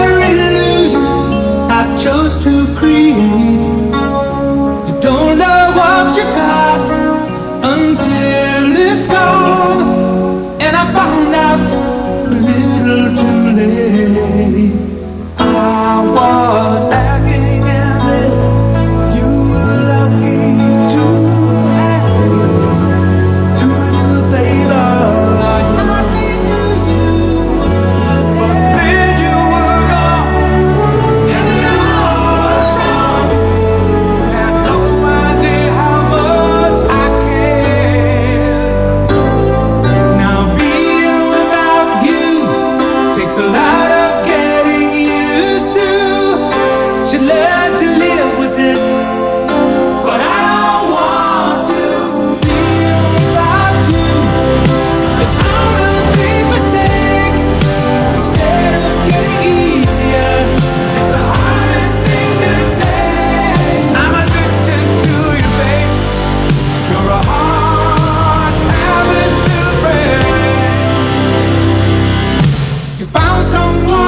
great illusion I chose to create. You don't know what you got until it's gone. And I found long,